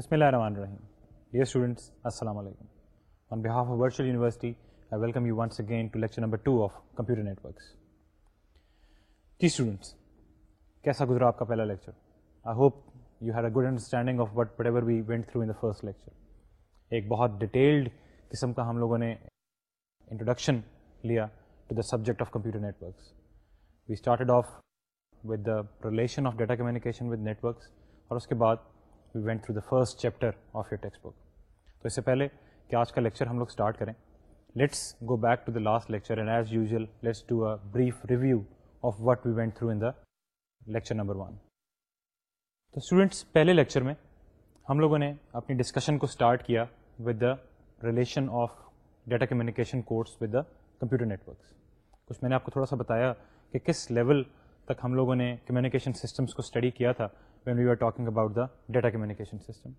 بسم اللہ الرحمن الرحیم ڈیئر اسٹوڈنٹس السلام علیکم on behalf of virtual university I welcome you again to lecture number two of networks جی اسٹوڈنٹس کیسا گزرا آپ کا پہلا lecture I hope you had a good understanding of what whatever we went through in the first lecture ایک بہت detailed قسم کا ہم لوگوں نے انٹروڈکشن لیا to the subject of computer networks we started off with the relation of data communication with networks اور اس کے بعد we went through the first chapter of your text book تو اس سے پہلے کہ آج کا لیکچر ہم لوگ اسٹارٹ کریں let's go back to the last lecture and as let's do a brief review of what we went through in the lecture number one تو اسٹوڈنٹس پہلے لیکچر میں ہم لوگوں نے اپنی ڈسکشن کو اسٹارٹ کیا with the relation of data communication course with the computer networks کچھ میں نے آپ کو تھوڑا سا بتایا کہ کس لیول تک ہم لوگوں نے کمیونیکیشن سسٹمس کو اسٹڈی کیا تھا when we are talking about the data communication system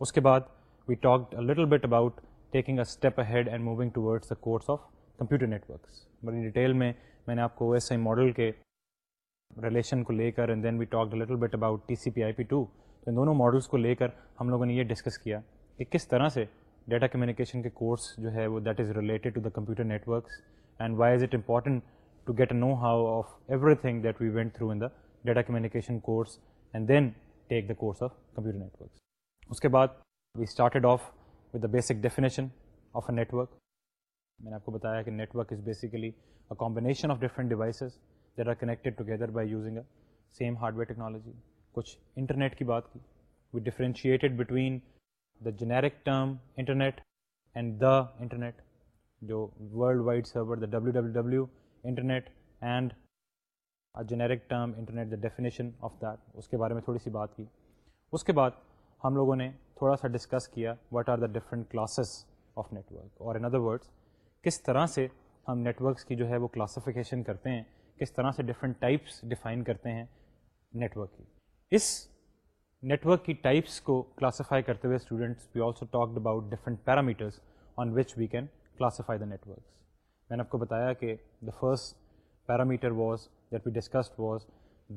اس کے بعد we talk little bit about taking a step ahead and moving towards the course of computer networks مگر in detail میں میں نے آپ کوئی ماڈل کے ریلیشن کو لے کر and then we talk little bit about T C P I P too تو ان دونوں ماڈلس کو لے کر ہم لوگوں نے یہ ڈسکس کیا کہ کس طرح سے ڈیٹا کمیونیکیشن کے کورس جو ہے وہ that is related to the computer networks and why is it important to get know how of everything that we went through in data communication course and then take the course of computer networks اس کے بعد we started off with the basic definition of a network میں نے آپ کو بتایا کہ network is basically a combination of different devices that are connected together by using a same hardware technology کچھ انٹرنیٹ کی بات کی we differentiated between the generic term internet and the internet جو world wide server the W W W internet and generic term internet the definition of that اس کے بارے میں تھوڑی سی بات کی اس کے بعد ہم لوگوں نے تھوڑا سا ڈسکس کیا what are the different classes of network or in other words کس طرح سے ہم نیٹ ورکس کی جو ہے وہ کلاسیفیکیشن کرتے ہیں کس طرح سے ڈفرینٹ ٹائپس ڈیفائن کرتے ہیں نیٹ ورک کی اس نیٹ ورک کی ٹائپس کو کلاسیفائی کرتے ہوئے students we also talked about different parameters on which we can classify the networks میں نے آپ کو بتایا کہ the first parameter was discuss was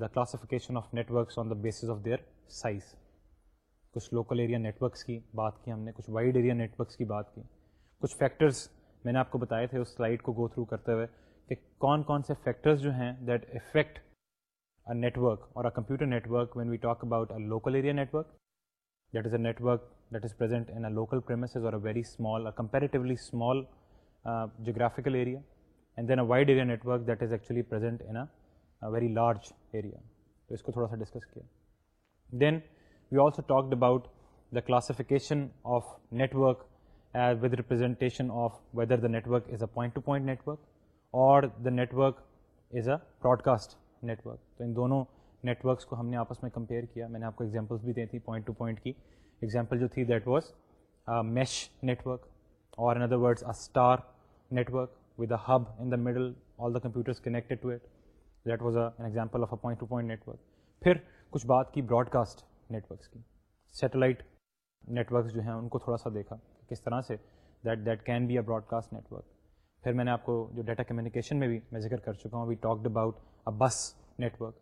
the classification of networks on the basis of their size کچھ local area networks کی بات کی ہم نے کچھ وائڈ ایریا نیٹورکس کی بات کی کچھ فیکٹرس میں نے آپ کو بتائے تھے اس سلائڈ کو گو تھرو کرتے ہوئے کہ کون کون سے فیکٹرز جو ہیں that affect a network when we talk about a local area network that is a network that isn't in a local or a very small small comparatively geographical area and then a wide area network that is actually actually in a very large area تو اس کو تھوڑا سا discuss کیا then we also talked about the classification of network representation of whether the network is a point to network or the network is a broadcast network تو ان دونوں net works کو ہم نے آپس میں compare کیا میں نے آپ کو ایگزامپلس بھی دی تھی پوائنٹ ٹو پوائنٹ کی ایگزامپل جو تھی that was mesh network or in other words a star network with a hub in the middle all the computer connected that was an example of a point to point network پھر کچھ بات کی broadcast networks کی satellite networks جو ہیں ان کو تھوڑا سا دیکھا کہ کس طرح سے that that can be a broadcast network پھر میں نے آپ کو جو ڈیٹا کمیونیکیشن میں بھی میں ذکر کر چکا ہوں we talked about a bus network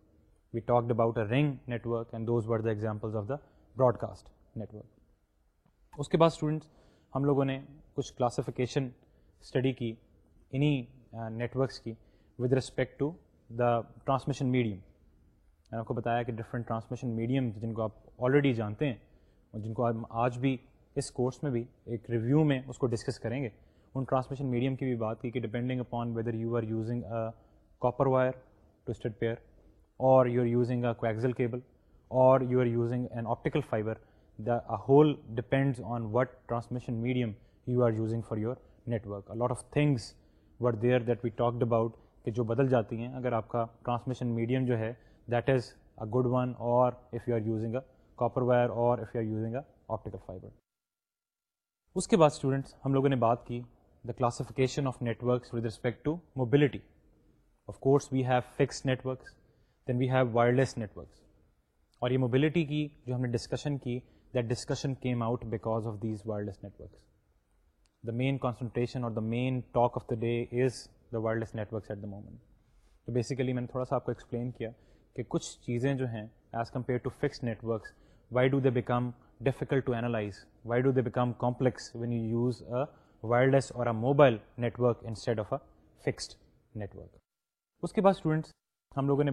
we talked about a ring network and those the examples of the broadcast network اس کے بعد اسٹوڈنٹس ہم لوگوں نے کچھ کلاسیفکیشن اسٹڈی کی انہیں نیٹ ورکس کی with respect to the transmission medium میں نے آپ کو بتایا کہ ڈفرینٹ ٹرانسمیشن میڈیم جن کو آپ آلریڈی جانتے ہیں اور جن کو ہم آج بھی اس کورس میں بھی ایک ریویو میں اس کو ڈسکس کریں گے ان ٹرانسمیشن میڈیم کی بھی بات کی کہ depending upon whether you are using a copper wire twisted pair or you are using a coaxial cable or you are using an optical fibre the whole depends on what transmission medium you are using for your network lot of things what there that we talked about کہ جو بدل جاتی ہیں اگر آپ کا ٹرانسمیشن medium جو ہے that is a good one or if you are using a copper wire or if you are using a optical fibre اس کے بعد اسٹوڈنٹس ہم لوگوں نے بات کی the classification of networks with respect to mobility of course we have fix networks then we have wireless networks اور یہ موبلٹی کی جو ہم نے ڈسکشن کی that discussion came out because of these wireless networks the main concentration or the main talk of the day is wireless works moment basically میں نے کچھ چیزیں جو ہیں موبائل ہم لوگوں نے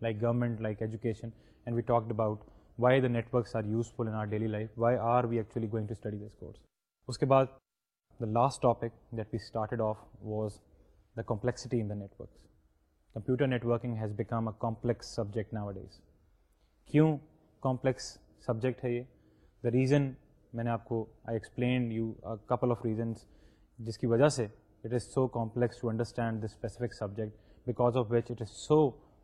like government, like education, and we talked about why the networks are useful in our daily life, why are we actually going to study this course. Uske baad, the last topic that we started off was the complexity in the networks. Computer networking has become a complex subject nowadays. Why complex subject? Hai ye? The reason mein aapko, I explained you a couple of reasons جس کی وجہ سے it is so complex to understand this specific subject because of which it is so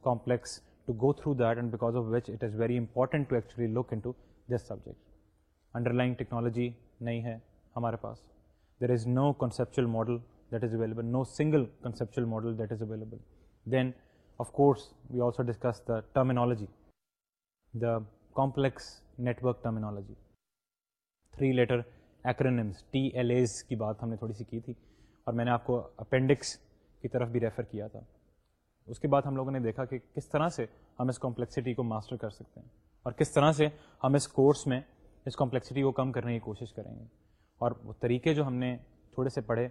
complex to go through that and because of which it is very important to actually look in to this subject underlying technology نہیں ہے ہمارے پاس there is no conceptual model that is available no single conceptual model that is available then of course we also discuss the terminology the complex network terminology three letter acronyms T L As کی بات ہم نے تھوڑی سی کی تھی اور میں نے آپ کو اپینڈکس کی طرف بھی ریفر کیا تھا اس کے بعد ہم لوگوں نے دیکھا کہ کس طرح سے ہم اس کمپلیکسٹی کو ماسٹر کر سکتے ہیں اور کس طرح سے ہم اس کورس میں اس کمپلیکسٹی کو کم کرنے کی کوشش کریں گے اور وہ طریقے جو ہم نے تھوڑے سے پڑھے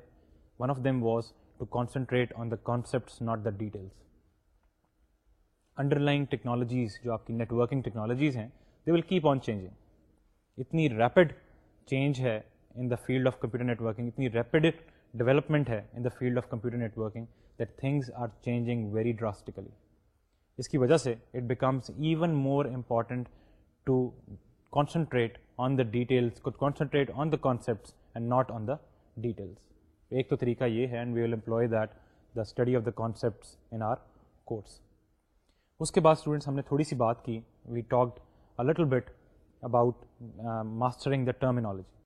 one of them was to concentrate on the concepts not the details underlying technologies جو آپ کی نیٹورکنگ ٹیکنالوجیز ہیں they will keep on changing اتنی ریپڈ چینج ہے in the field of computer networking اتنی ریپڈ ڈیولپمنٹ ہے in the field of computer networking things are changing very drastically اس کی وجہ سے it becomes even more important to concentrate on the details concentrate on the concepts and not on the details ایک تو طریقہ یہ ہے and we will employ that the study of the concepts in our course اس کے بعد students ہم نے تھوڑی سی بات کی we talk a little bit about mastering the terminology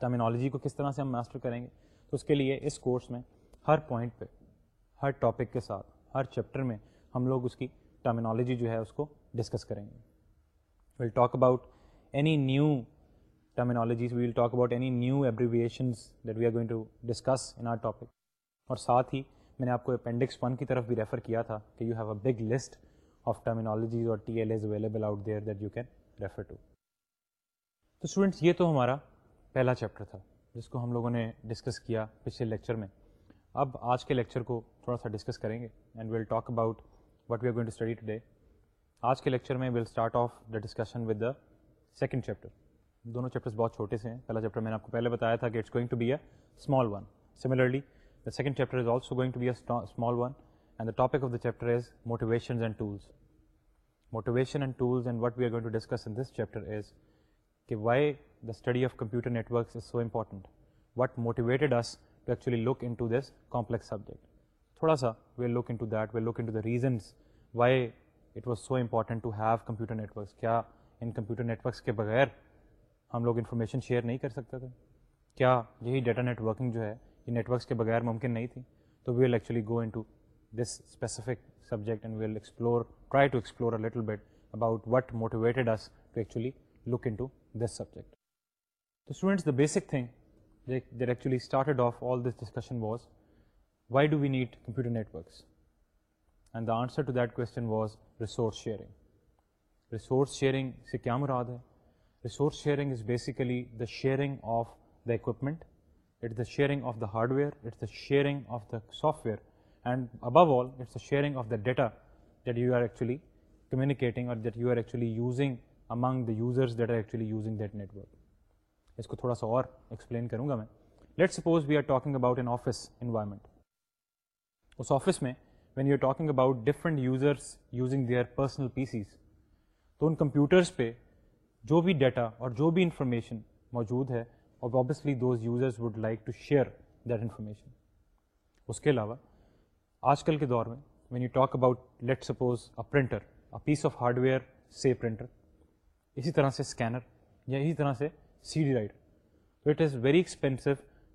terminology کو کس طرح سے ہم ماسٹر کریں گے تو اس کے لیے اس کورس میں ہر پوائنٹ پہ ہر ٹاپک کے ساتھ ہر چیپٹر میں ہم لوگ اس کی ٹرمینالوجی جو ہے اس کو ڈسکس کریں گے we'll talk about any new terminologies we will talk about any new abbreviations that we are going to discuss in our topic اور ساتھ ہی میں نے آپ کو اپینڈکس ون کی طرف بھی ریفر کیا تھا کہ you have a big list of terminologies اور T L As available out there that you can refer to تو اسٹوڈینٹس یہ تو ہمارا پہلا چیپٹر تھا جس کو ہم لوگوں نے ڈسکس کیا پچھلے لیکچر میں اب آج کے لیکچر کو تھوڑا سا ڈسکس کریں گے and we'll talk about what we are going to study today آج کے لیکچر میں we'll start off the discussion with the second chapter دونوں چیپٹرس بہت چھوٹے سے ہیں پہلا چیپٹر میں نے آپ کو پہلے بتایا تھا کہ it's going to be a small one similarly the second chapter is also going to be a small one and the topic of the chapter is motivations and tools motivation and tools and what we are going to discuss in this chapter is کہ why the study of computer networks is so important what motivated us we've actually look in to this complex subject تھوڑا سا we well look innate we'll look انا reasons why it was so important to have computer networks کیا ان computer networks کے بغیر ہم لوگ information share نہیں کر سکتے تھے کیا یہی ڈیٹا نیٹ ورکنگ جو ہے یہ نیٹ ورکس کے بغیر ممکن نہیں تھی تو we will actually go in to this specific subject and we will explore try to explore a little bit about what motivated us to actually look in to this subject تو students the basic thing that actually started off all this discussion was why do we need computer networks and the answer to that question was resource sharing resource sharing سے کیا مراد ہے resource sharing is basically the the the the the sharing of the equipment it's the sharing of the hardware it's the sharing of the software and ابب all it's the sharing of the data that you are actually communicating or that you are actually using among the users that are actually using that network اس کو تھوڑا سا اور explain کروں گا میں let suppose we are talking about an office environment اس office میں when you are talking about different users using their personal PCs تو ان کمپیوٹرس پہ جو بھی ڈیٹا اور جو بھی انفارمیشن موجود ہے اور obviously those users would like to share that information اس کے علاوہ آج کل کے دور میں when you talk about let suppose a printer piece of hardware سے پرنٹر اسی طرح سے اسکینر یا اسی طرح سے C D write is very expensive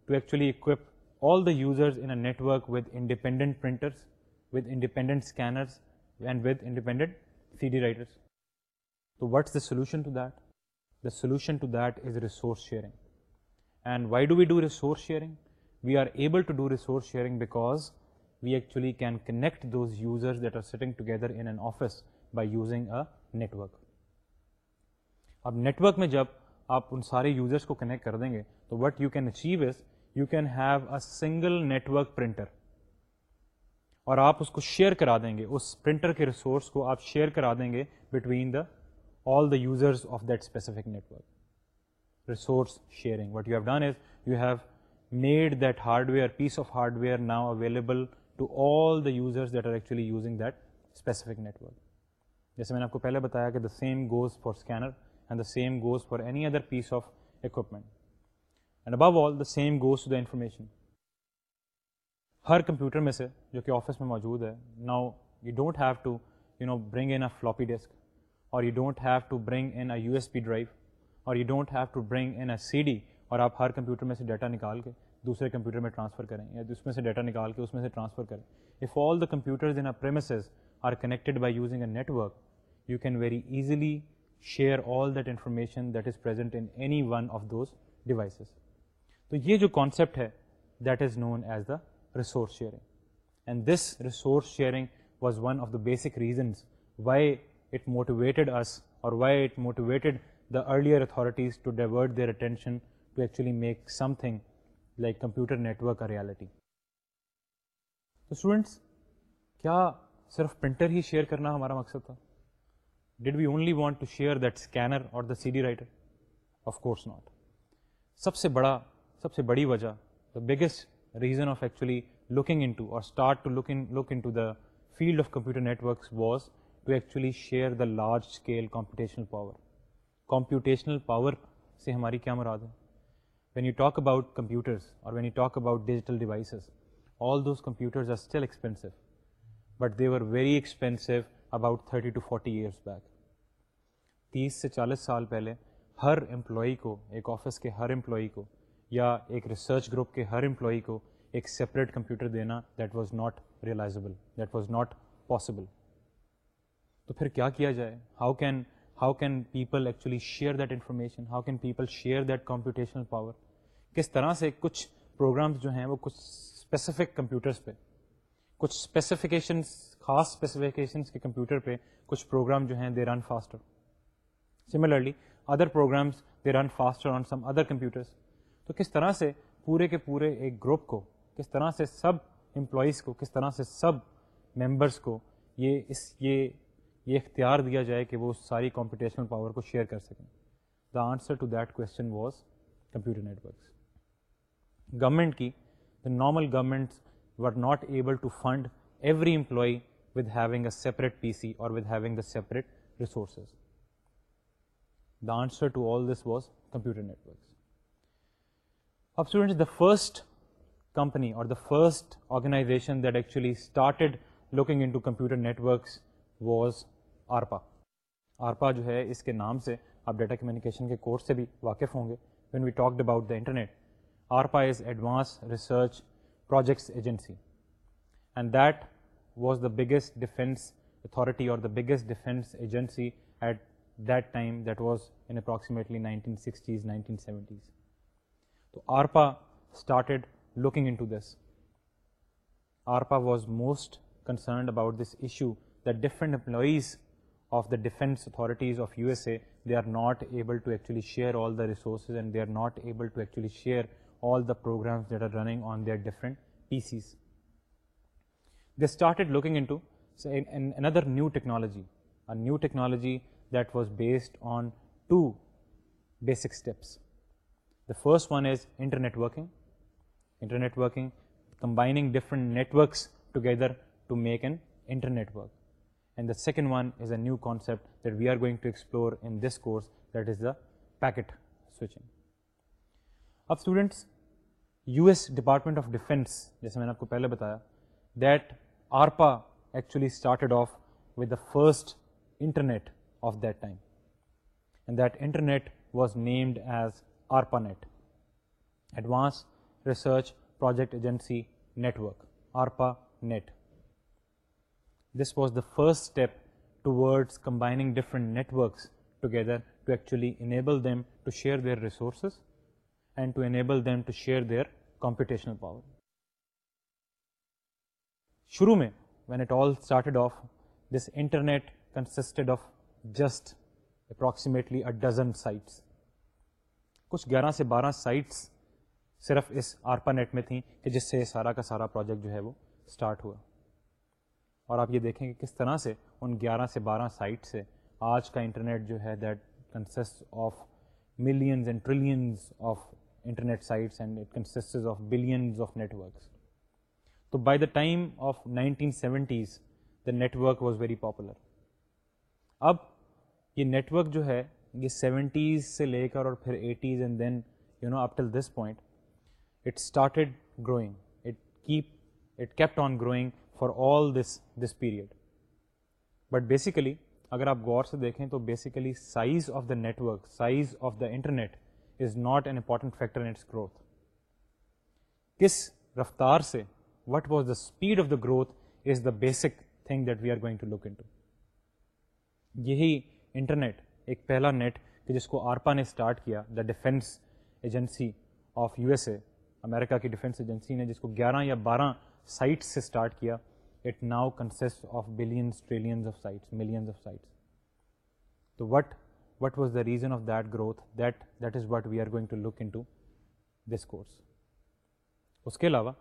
to actually equip all the users in a network with independent printers with independent scanners and with independent C D writers so what's the solution to that the solution to that is resource sharing and why do we do resource sharing we are able to do resource sharing because we actually can connect those users that are sitting together in an office by using a network اب network میں جب آپ ان سارے users کو connect کر دیں گے تو what you can achieve is you can have a single network printer اور آپ اس کو شیئر کرا دیں گے اس پرنٹر کے ریسورس کو آپ شیئر کرا دیں گے between the all the users of that specific network resource sharing what you have done is you have made that hardware piece of hardware now available to all the users that are actually using that specific network جیسے میں نے آپ کو پہلے بتایا کہ the same goes for scanner and the same goes for any other piece of equipment and above all the same goes to the information ہر computer میں سے جو کہ آفس میں موجود ہے نا you don't have to you know bring an a floppy disk اور you don't have to bring an a U S B drive اور you don't have to bring an a C D اور آپ ہر computer میں سے data نکال کے دوسرے کمپیوٹر میں ٹرانسفر کریں یا اس میں سے ڈیٹا نکال کے اس میں سے ٹرانسفر کریں if all the computers in premises are connected by using a network you can very easily share all that information that is present in any one of those devices تو یہ جو concept ہے that is known as the resource sharing and this resource sharing was one of the basic reasons why it motivated the earlier authorities their attention make something like computer network کا reality تو students کیا صرف printer ہی share کرنا ہمارا مقصد تھا did we only want to share that scanner اور the C D writer of course not سب سے بڑا سب سے بڑی وجہ the biggest reason of actually looking the field of computer networks was to actually share the large scale computational power computational power سے ہماری کیا مراد ہے when when you you talk talk about about اور digital all those computers are still expensive but they were very expensive about thirty to forty years back تیس سے چالیس سال پہلے ہر امپلائی کو ایک آفس کے ہر امپلائی کو یا ایک ریسرچ گروپ کے ہر امپلائی کو ایک سپریٹ کمپیوٹر دینا that was not realizable that was not possible تو پھر کیا کیا جائے how can how can people actually share that information how can people share that computational power کس طرح سے کچھ پروگرامس جو ہیں وہ کچھ اسپیسیفک کمپیوٹرس پہ کچھ اسپیسیفکیشنس خاص اسپیسیفکیشنس کے کمپیوٹر پہ کچھ پروگرام جو ہیں they run faster similarly other programs they run faster on some other computers تو کس طرح سے پورے کے پورے ایک گروپ کو کس طرح سے سب امپلائیز کو کس طرح سے سب ممبرس کو یہ اس یہ یہ اختیار دیا جائے کہ وہ ساری کمپٹیشنل پاور کو شیئر کر سکیں the answer to that question was computer networks government کی the normal governments were not able to fund every employee with having a separate P C اور with having the separate resources the answer to all this was computer networks اب the first company اور the first organization that actually started looking in to computer networks was ARPA ARPA جو ہے اس کے نام سے آپ data communication کے course سے بھی واقف ہوں گے when we talked about the internet ARPA is advance research projects agency and that was the biggest defence authority اور the biggest defence agency at seventies تو آرپاڈ looking this ARPA was most concerned about this issue the different employees of the defence authorities of U S A they are not able to H share all the resources and they are not able share all the program they started looking اندر new technology new technology that was based on two basic steps the first one is internetworking internetworking combining different networks together to make an internetwork and the second one is a new concept that we are going to explore in this course that is the packet switching اب students U S department of defence جیسے میں نے آپ کو پہلے بتایا that ARPA actually started off with the first internet of that time, and that internet was named as ARPANET, Advanced Research Project Agency Network, ARPANET. This was the first step towards combining different networks together to actually enable them to share their resources and to enable them to share their computational power. Shuru mein, when it all started off, this internet consisted of just approximately a dozen sites کچھ گیارہ سے بارہ sites صرف اس آرپا net میں تھیں کہ جس سے سارا کا سارا پروجیکٹ جو ہے وہ اسٹارٹ ہوا اور آپ یہ دیکھیں کہ کس طرح سے ان گیارہ سے بارہ سائٹ سے آج کا انٹرنیٹ جو ہے that consist of of of of millions and and trillions internet sites it billions networks تو by the time of nineteen seventies the network was very popular اب یہ نیٹورک جو ہے یہ سیونٹیز سے لے کر اور پھر eighties and then you know up till this point it started growing it keep it kept on growing for all this this period but basically اگر آپ غور سے دیکھیں تو basically size of the network size of the internet is not an important factor growth کس رفتار سے what was the speed of the growth is the basic thing that we are going to look in یہی internet ایک پہلا net کہ جس کو آرپا نے اسٹارٹ کیا the defence agency of U S A America کی ڈیفینس ایجنسی نے جس کو گیارہ یا بارہ سائٹس سے اسٹارٹ کیا it now consist of billions of of sites sites تو what what was the reason of that growth that that is what we are going to look in to this course اس کے علاوہ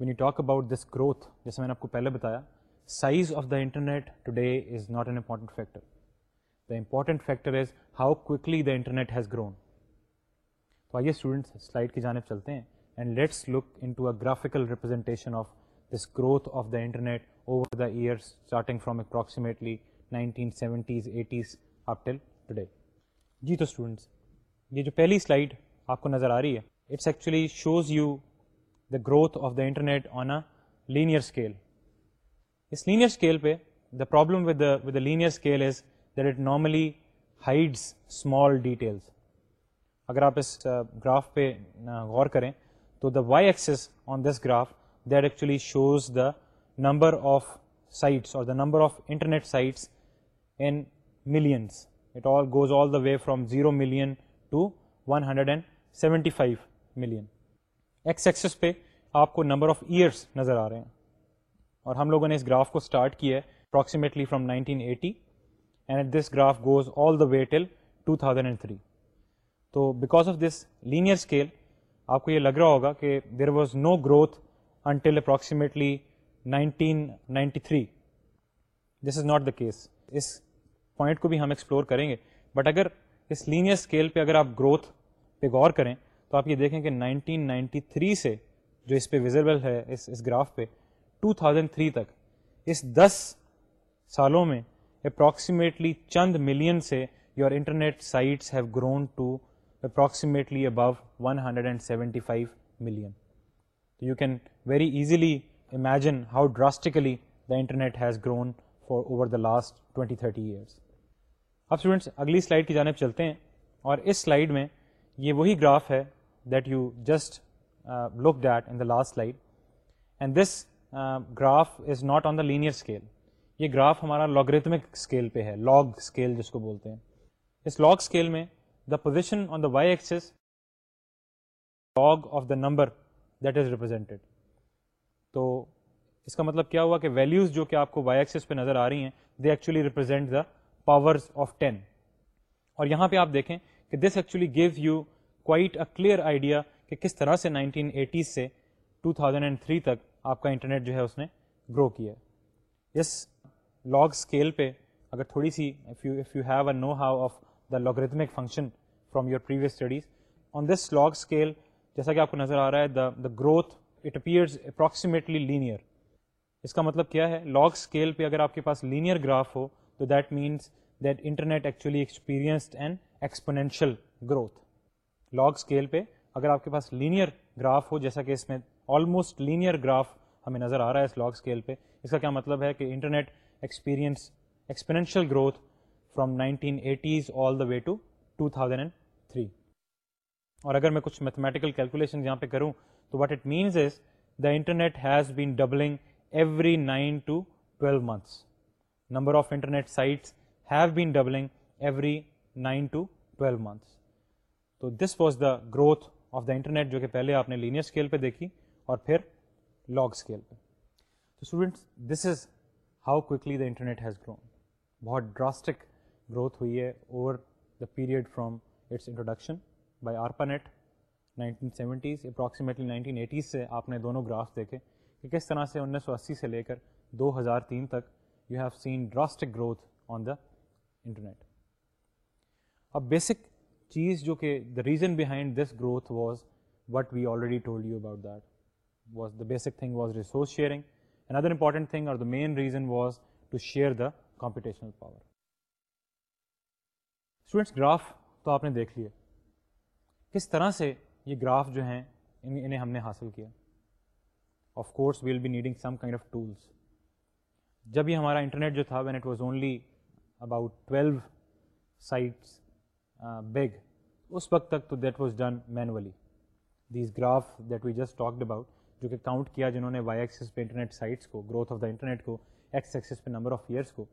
when you talk about this growth جیسے میں نے آپ کو پہلے بتایا size of the internet today is not an important factor the important factor is how کی جانب چلتے ہیں ایئر اپراکسیمیٹلیز اپل ٹوڈے جی تو یہ جو پہلی سلائڈ آپ کو نظر آ رہی ہے it's actually shows you the growth of the internet on a linear scale اس لینئر اسکیل پہ problem that it normally hides small details اگر آپ اس گراف پہ غور کریں تو the Y axis on this graph that actually shows the number of sites اور the number of internet sites in millions it all goes all the way from zero million to one hundred and seventy five million X axis پہ آپ کو number of years نظر آ رہے ہیں اور ہم لوگوں نے اس گراف کو اسٹارٹ کیا ہے approximately from nineteen eighty and this graph goes all the way till 2003 تو because of this linear scale آپ کو یہ لگ رہا ہوگا کہ there was no growth until approximately 1993 this is not the case اس پوائنٹ کو بھی ہم ایکسپلور کریں گے بٹ اگر اس لینئر اسکیل پہ اگر آپ گروتھ پہ غور کریں تو آپ یہ دیکھیں کہ 1993 سے جو اس پہ ویزیبل ہے اس اس گراف پہ 2003 تک اس دس سالوں میں اپروکسیمیٹلی چند ملین سے your internet sites have grown to approximately about one hundred and seventy five million you can very easily imagine how drastically the internet has grown for over the last twenty thirty years اب students اگلی slide کی جانب چلتے ہیں اور اس slide میں یہ وہی گراف ہے that you just look that in the last slide and this graph is not on the linear scale یہ گراف ہمارا لاگریتمک اسکیل پہ ہے لاگ اسکیل جس کو بولتے ہیں اس لاگ اسکیل میں the position on the Y axis log of the number that is represented تو اس کا مطلب کیا ہوا کہ ویلیوز جو کہ آپ کو وائی ایکسس پہ نظر آ رہی ہیں they actually represent the power یہاں پہ آپ دیکھیں کہ this actually give you quite a clear idea کہ کس طرح سے نائنٹین ایٹیز سے ٹو تھاؤزینڈ اینڈ تھری تک آپ کا انٹرنیٹ جو ہے اس نے گرو کیا اس لاگ اسکیل پہ اگر تھوڑی سی you have a know how of the logarithmic function from your previous studies on this log scale جیسا کہ آپ کو نظر آ رہا ہے the the growth it appears approximately linear اس کا مطلب کیا ہے لاگ اسکیل پہ اگر آپ کے پاس لینئر گراف ہو تو that means that internet actually experienced and exponential growth log scale پہ اگر آپ کے پاس لینیئر گراف ہو جیسا کہ اس میں آلموسٹ لینئر گراف ہمیں نظر آ رہا ہے اس لاگ اسکیل پہ اس کا کیا مطلب ہے کہ انٹرنیٹ ئنس exponential growth from nineteen eighties all the way to two and three اور اگر میں کچھ میتھمیٹیکل کیلکولیشن یہاں پہ کروں تو what it means is the internet has been doubling every nine to twelve months number of internet sites have been doubling every nine to twelve months تو this was the growth of the internet جو کہ پہلے آپ نے linear scale پہ دیکھی اور پھر لاگ اسکیل پہ تو students this is how quickly the internet has grown بہت ڈراسٹک گروتھ ہوئی ہے over the period from its introduction by ARPANET nineteen seventies approximately nineteen eighties سے آپ نے دونوں گرافس دیکھے کہ کس طرح سے انیس سو اسی سے لے کر دو ہزار تین تک you have seen drastic growth on the internet اب بیسک چیز جو کہ the reason behind this growth was what we already told you about that was the basic thing was resource sharing another important thing اور the main reason was to share the competition power students graph تو آپ نے دیکھ لی ہے کس طرح سے یہ گراف جو ہیں انہیں ہم نے حاصل کیا of course well be needing some kind of tools جب یہ ہمارا انٹرنیٹ جو تھا when it was only about twelve sites big اس وقت تک تو that was done manually these graph that we just talk about جو کہ کاؤنٹ کیا جنہوں نے وائی ایکسس پہ انٹرنیٹ سائٹس کو گروتھ آف دا انٹرنیٹ کو ایکس ایکسس پہ نمبر آف ایئرس کو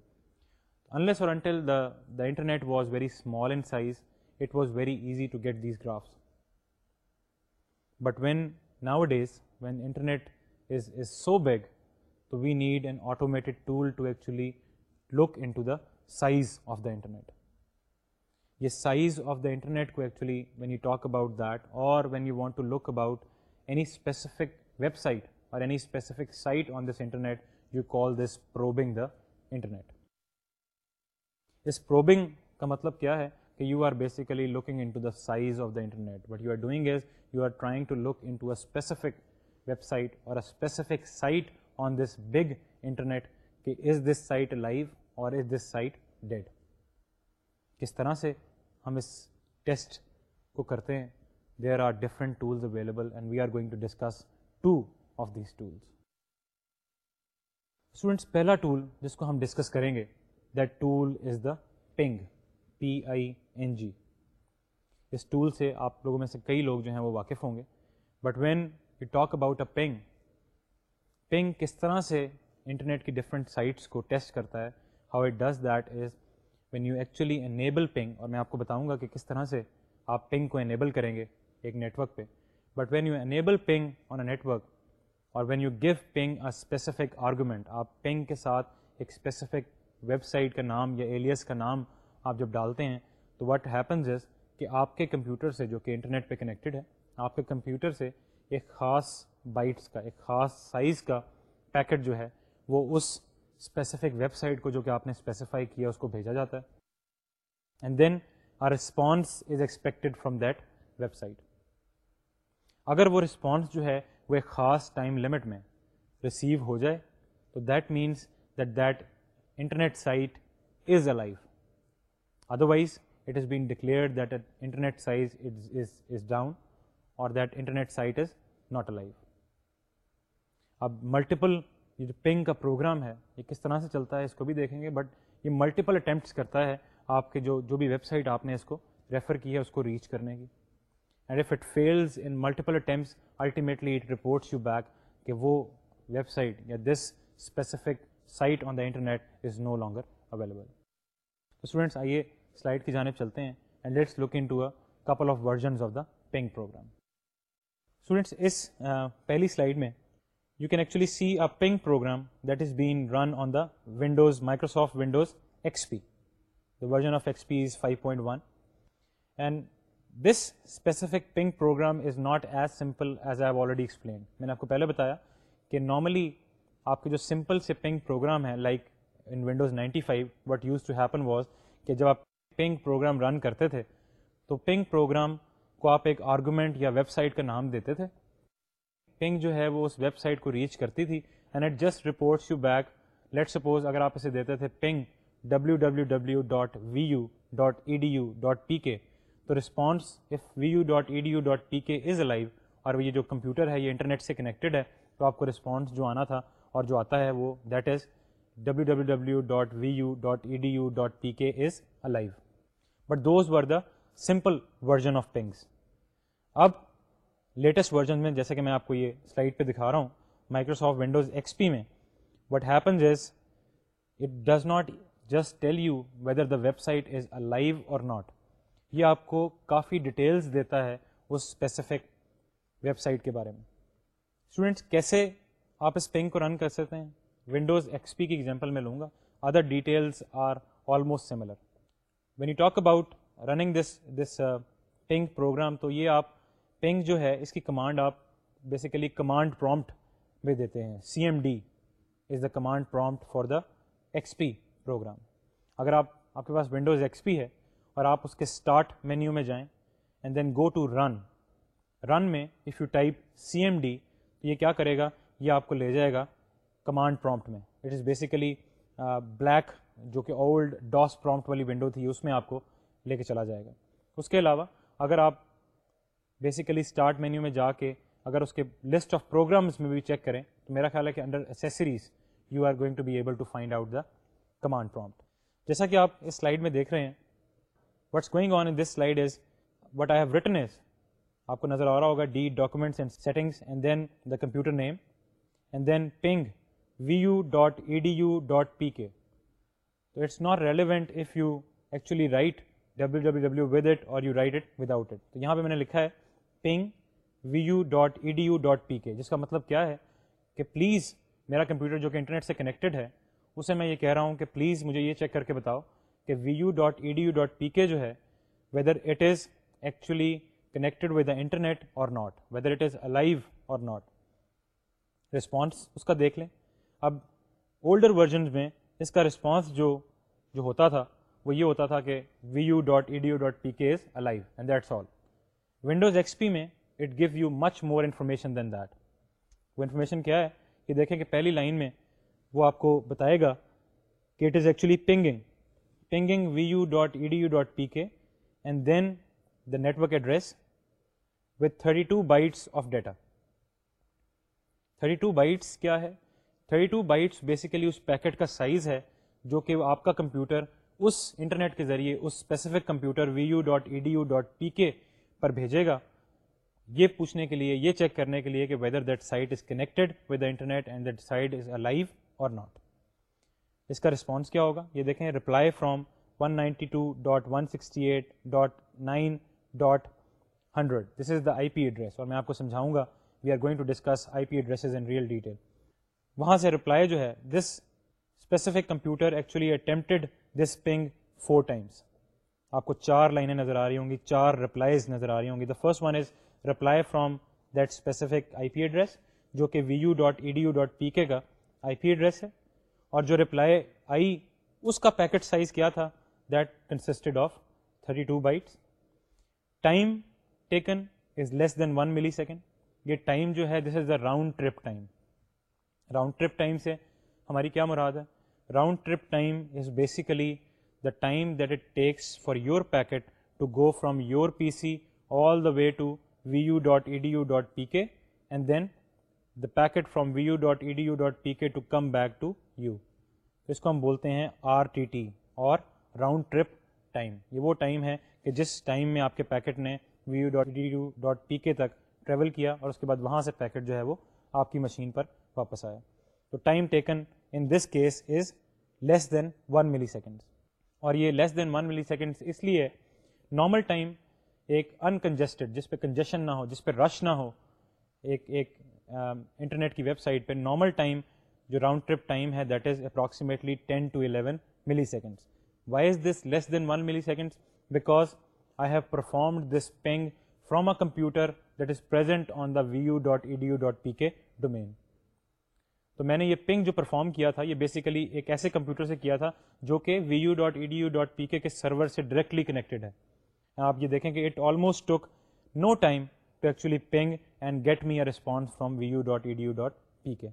انلیس اور until the the internet was very small in size it was very easy to get these graphs but when now days when internet is is so big تو we need an automated tool to actually look in to the size of the internet یہ size of the internet کو actually when you talk about that or when you want to look about any specific website or any specific site on this internet you call this probing the internet اس probing کا مطلب کیا ہے کہ you are basically looking in to the size of the internet but you are doing is you are trying to look in to a specific website or a specific site on this big internet کہ is this site life اور از this site dead کس طرح سے ہم اس test کو کرتے ہیں there are different tools available and we are going to discuss two of these tools students پہلا ٹول جس کو ہم ڈسکس کریں گے that tool is the ping P I N G اس ٹول سے آپ لوگوں میں سے کئی لوگ جو ہیں وہ واقف ہوں گے but when you talk about a ping ping کس طرح سے انٹرنیٹ کی ڈفرینٹ سائٹس کو ٹیسٹ کرتا ہے how it does that is when you actually enable ping اور میں آپ کو بتاؤں گا کہ کس طرح سے آپ پنگ کو انیبل کریں گے ایک نیٹ ورک پہ but when you enable ping on a network اور when you give ping a specific argument آپ پنگ کے ساتھ ایک اسپیسیفک ویب سائٹ کا نام یا ایلیس کا نام آپ جب ڈالتے ہیں تو واٹ ہیپنز از کہ آپ کے کمپیوٹر سے جو کہ انٹرنیٹ پہ کنیکٹیڈ ہے آپ کے کمپیوٹر سے ایک خاص بائٹس کا ایک خاص سائز کا پیکٹ جو ہے وہ اس اسپیسیفک ویب سائٹ کو جو کہ آپ نے اسپیسیفائی کیا اس کو بھیجا جاتا ہے and then a response is expected from that website اگر وہ رسپانس جو ہے وہ ایک خاص ٹائم لمٹ میں ریسیو ہو جائے تو that means that that internet site is a life otherwise it is been declare that internet size is down or that internet site is not a life اب ملٹیپل یہ جو پنگ کا programme ہے یہ کس طرح سے چلتا ہے اس کو بھی دیکھیں گے بٹ یہ ملٹیپل اٹیمپٹس کرتا ہے آپ کے جو جو بھی ویب سائٹ آپ نے اس کو ریفر کی ہے اس کو ریچ کرنے کی and if it fails in multiple attempts ultimately it reports you back کہ وہ ویب سائٹ یا this specific site on the internet is no longer available students آئیے سلائڈ کی جانب چلتے ہیں and let's look in to a couple of of versions the ping program اس پہلی سلائڈ میں you can actually see a ping program that is been run on the Windows Microsoft Windows x P the version of X P is five point one and this specific ping program is not as simple as I already explain میں نے آپ کو پہلے بتایا کہ normally آپ کے جو سمپل سے پنک پروگرام ہیں like in Windows ninety five what used to happen was کہ جب آپ پنک پروگرام رن کرتے تھے تو پنک پروگرام کو آپ ایک آرگومنٹ یا ویب سائٹ کا نام دیتے تھے پنک جو ہے وہ اس ویب سائٹ کو ریچ کرتی تھی and it just reports you back late suppose اگر آپ اسے دیتے تھے ping W W W dot V U dot E D U dot P K تو response if V U dot E D U dot P K is alive اور یہ جو computer ہے یہ انٹرنیٹ سے کنیکٹیڈ ہے تو آپ کو رسپانس جو آنا تھا اور جو آتا ہے وہ that is W W W dot V U dot E D U dot P K is alive but those were the simple version of things اب لیٹسٹ ورژن میں جیسے کہ میں آپ کو یہ سلائڈ پہ دکھا رہا ہوں مائکروسافٹ ونڈوز ایکس پی میں what happens is it does not just tell you whether the website is alive اور ناٹ یہ آپ کو کافی ڈیٹیلز دیتا ہے اس اسپیسیفک ویب سائٹ کے بارے میں اسٹوڈنٹس کیسے آپ اس پنگ کو رن کر سکتے ہیں ونڈوز ایکس پی کی ایگزامپل میں لوں گا other details are almost similar when you talk about running this this ping program تو یہ آپ پنگ جو ہے اس کی کمانڈ آپ بیسیکلی کمانڈ پرومپٹ میں دیتے ہیں C M D is the command prompt for the x P programme اگر آپ آپ کے پاس ونڈوز ایکس پی ہے اور آپ اس کے اسٹارٹ مینیو میں جائیں and then go to run run میں if you type C M D تو یہ کیا کرے گا یہ آپ کو لے جائے گا کمانڈ پرومپٹ میں اٹ از بیسیکلی بلیک جو کہ اولڈ ڈاس پرومپٹ والی ونڈو تھی اس میں آپ کو لے کے چلا جائے گا اس کے علاوہ اگر آپ بیسیکلی اسٹارٹ مینیو میں جا کے اگر اس کے لسٹ آف پروگرامس میں بھی چیک کریں تو میرا خیال ہے کہ under accessories you are going to be able to find out the command prompt جیسا کہ آپ اس سلائڈ میں دیکھ رہے ہیں what's going on this slide is what I have written is آپ کو نظر آ رہا ہوگا D documents and settings and then the computer name and then ping V U dot E D U dot P K تو it's not relevant if you actually write W W W with it or you write it without it تو یہاں پہ میں نے لکھا ہے ping V U dot E D U dot P K جس کا مطلب کیا ہے کہ پلیز میرا کمپیوٹر جو کہ انٹرنیٹ سے کنیکٹیڈ ہے اسے میں یہ کہہ رہا ہوں کہ پلیز مجھے یہ چیک کر کے بتاؤ کہ V U dot E D U dot P K جو ہے whether it is actually connected with the internet or not whether it is a or not response اس کا دیکھ لیں اب اولڈر ورژن میں اس کا رسپانس جو جو ہوتا تھا وہ یہ ہوتا تھا کہ V U dot E D U dot P K is a and that's all Windows x پی میں it give you much more information than that وہ انفارمیشن کیا ہے کہ دیکھیں کہ پہلی لائن میں وہ آپ کو بتائے گا کہ it is actually pinging V U dot E D U dot P K and then the network address thirty two bytes of data thirty two bytes کیا ہے تھرٹی ٹو بائٹس بیسیکلی اس پیکٹ کا size ہے جو کہ آپ کا computer اس انٹرنیٹ کے ذریعے اس specific computer V U dot E D U dot P K پر بھیجے گا یہ پوچھنے کے لیے یہ چیک کرنے کے لیے کہ whether that site is connected with the internet and that site is a life اور ناٹ اس کا رسپانس کیا ہوگا یہ دیکھیں reply from 192.168.9.100 this is the I P address اور میں آپ کو سمجھاؤں گا we are going to discuss I P addresses in real detail وہاں سے رپلائی جو ہے this specific computer actually attempted this ping four times آپ کو چار لائنیں نظر آ رہی ہوں گی چار رپلائیز نظر آ رہی ہوں گی the first one is reply from that specific I P address جو کہ V U dot E D U dot P K کا آئی پی ایڈریس ہے اور جو رپلائی آئی اس کا پیکٹ سائز کیا تھا that consisted of thirty two bytes time taken is less than one ملی سیکنڈ یہ ٹائم جو ہے this is the round trip time round trip time سے ہماری کیا مراد ہے round trip time is basically the time that it takes for your packet to go from your P C all the way to V U dot E D U dot P K and then the packet from V U dot E D U dot P K to come back to you اس کو ہم بولتے ہیں R T T اور round trip time یہ وہ ٹائم ہے کہ جس ٹائم میں آپ کے پیکٹ نے V U dot E D U dot P K تک ٹریول کیا اور اس کے بعد وہاں سے پیکٹ جو ہے وہ آپ کی مشین پر واپس آیا تو time taken in this case is less than one milliseconds اور یہ لیس دین ون ملی سیکنڈس اس لیے نارمل ٹائم ایک انکنجسٹڈ جس پہ کنجشن نہ ہو جس پہ رش نہ ہو ایک ایک انٹرنیٹ کی ویب سائٹ پہ نارمل ٹائم جو راؤنڈ ٹرپ ٹائم ہے that is approximately ten to eleven milliseconds why is this less than one milliseconds because I have performed this ping from a computer that is present on the V U dot E D U dot P K domain تو میں نے یہ پنگ جو perform کیا تھا یہ basically ایک ایسے کمپیوٹر سے کیا تھا جو کہ V U dot E D U dot P K server سے ڈائریکٹلی کنیکٹیڈ ہے آپ یہ دیکھیں کہ it almost took no time actually ping and get me a response from V U dot E D U dot P K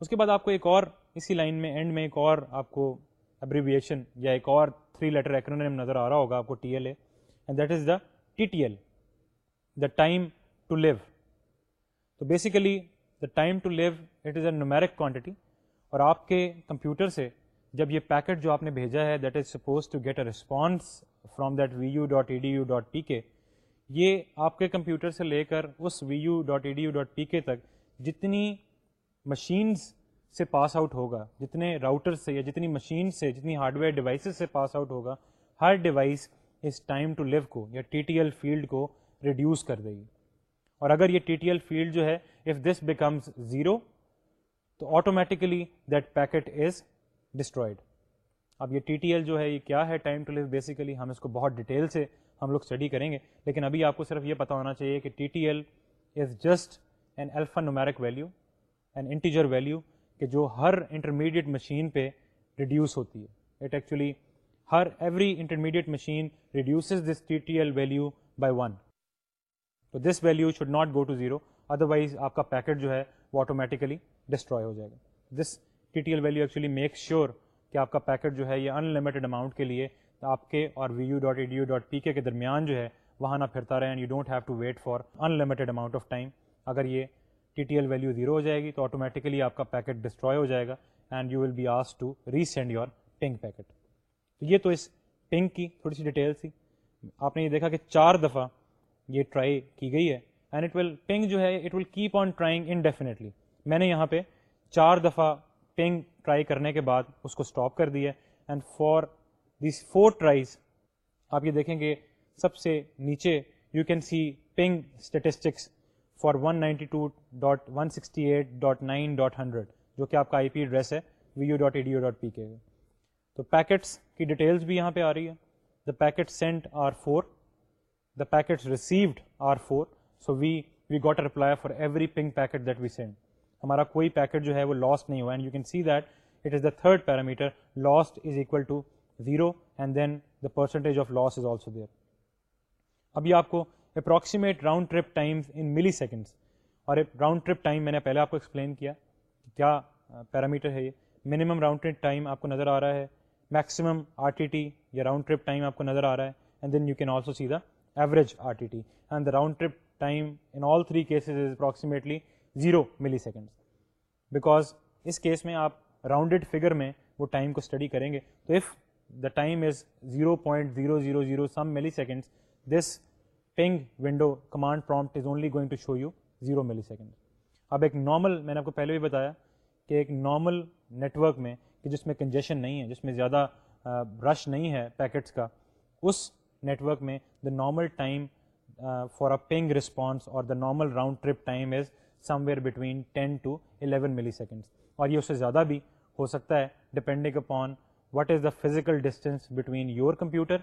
اس کے بعد آپ کو ایک اور اسی لائن میں اینڈ میں ایک اور آپ کو ابریویشن یا ایک اور تھری لیٹر ایکرونیم نظر آ رہا ہوگا آپ کو T L A and that is the T T L the time to live تو basically the time to live it is a numeric quantity اور آپ کے کمپیوٹر سے جب یہ پیکٹ جو آپ نے بھیجا ہے that is suppose to get a response from that V U dot E D U dot P K یہ آپ کے کمپیوٹر سے لے کر اس V U dot E D U dot P K تک جتنی مشینز سے پاس آؤٹ ہوگا جتنے راؤٹر سے یا جتنی مشین سے جتنی ہارڈ ویئر ڈیوائسیز سے پاس آؤٹ ہوگا ہر ڈیوائس اس ٹائم ٹو لیو کو یا ٹی ٹی ایل فیلڈ کو ریڈیوس کر دے گی اور اگر یہ ٹی ٹی ایل فیلڈ جو ہے اف دس بیکمز زیرو تو automatically that packet is destroyed اب یہ ٹی ٹی ایل جو ہے یہ کیا ہے ٹائم ٹو لیو بیسیکلی ہم اس کو بہت ڈیٹیل سے ہم لوگ اسٹڈی کریں گے لیکن ابھی آپ کو صرف یہ پتا ہونا چاہیے کہ T T L is just an alpha numeric value an integer value کہ جو ہر انٹرمیڈیٹ مشین پہ ریڈیوس ہوتی ہے اٹ ایکچولی ہر every intermediate machine reduces this T T L value by one تو this value should not go to zero otherwise آپ کا پیکٹ جو ہے وہ آٹومیٹیکلی ڈسٹروائے ہو جائے گا this T T L value actually make sure کہ آپ کا پیکٹ جو ہے یہ ان لمیٹڈ اماؤنٹ کے لیے آپ کے اور V U dot D U dot P K درمیان جو ہے وہاں نہ پھرتا رہے and you don't have to wait for unlimited amount of time اگر یہ T T L value zero ہو جائے گی تو آٹومیٹکلی آپ کا پیکٹ ڈسٹروائے ہو جائے گا اینڈ یو ول بی آس to resend your ping packet یہ تو اس پنگ کی تھوڑی سی ڈیٹیل تھی آپ نے یہ دیکھا کہ چار دفعہ یہ ٹرائی کی گئی ہے اینڈ اٹ ول پنک جو ہے it will keep on trying indefinitely میں نے یہاں پہ چار دفعہ پنگ ٹرائی کرنے کے بعد اس کو اسٹاپ کر دی ہے اینڈ فار فور ٹرائز آپ یہ دیکھیں گے سب سے نیچے you can see ping statistics for one جو کہ آپ کا آئی پی ایڈریس ہے V U dot E D O dot P K تو پیکٹس کی ڈیٹیلس بھی یہاں پہ آ رہی ہے the packet sent are four the packets received are four so we we got a reply for every ping packet that we send ہمارا کوئی پیکٹ جو ہے وہ لاسٹ نہیں ہوا and you can see that it is the third parameter lost is equal to zero and then the percentage of loss is also there ابھی آپ کو approximate round trip times in milliseconds اور round trip time میں نے پہلے آپ کو explain کیا کیا پیرامیٹر ہے یہ منیمم راؤنڈ ٹرپ ٹائم آپ کو نظر آ رہا ہے میکسیمم آر ٹی ٹی یا راؤنڈ ٹرپ ٹائم آپ کو نظر آ رہا ہے and then you can also see the average R T T and the round trip time in all three cases is approximately zero milliseconds because اس case میں آپ راؤنڈ فگر میں وہ ٹائم کو اسٹڈی کریں گے تو if the time is zero point zero zero zero some milliseconds this ping window command فرومٹ is only going to show you zero ملی سیکنڈ اب ایک نارمل میں نے آپ کو پہلے بھی بتایا کہ ایک نارمل نیٹ ورک میں کہ جس میں کنجیشن نہیں ہے جس میں زیادہ رش نہیں ہے پیکٹس کا اس نیٹ ورک میں the normal time for a ping response اور the normal round trip time is somewhere between ten to eleven milliseconds اور یہ اس سے زیادہ بھی ہو سکتا ہے depending upon what is the physical distance between your computer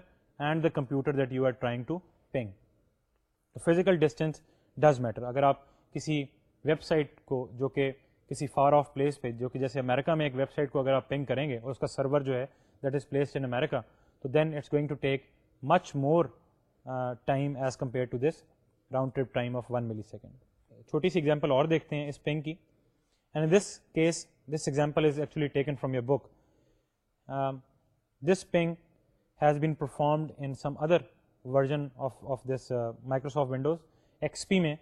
and the computer that you are trying to ping physical distance does matter اگر آپ کسی ویب سائٹ کو جو کہ کسی فار آف پلیس پہ جو کہ جیسے امیریکہ میں ایک ویب سائٹ کو اگر آپ پنگ کریں گے اور اس کا سرور جو ہے that is placed in America تو then it's going to take much more time as compare to this round trip time of one ملی سیکنڈ چھوٹی سی ایگزامپل اور دیکھتے ہیں اس پنگ کی and this case this example is actually taken from your book this ping has been performed in some other version of this Microsoft Windows x پی میں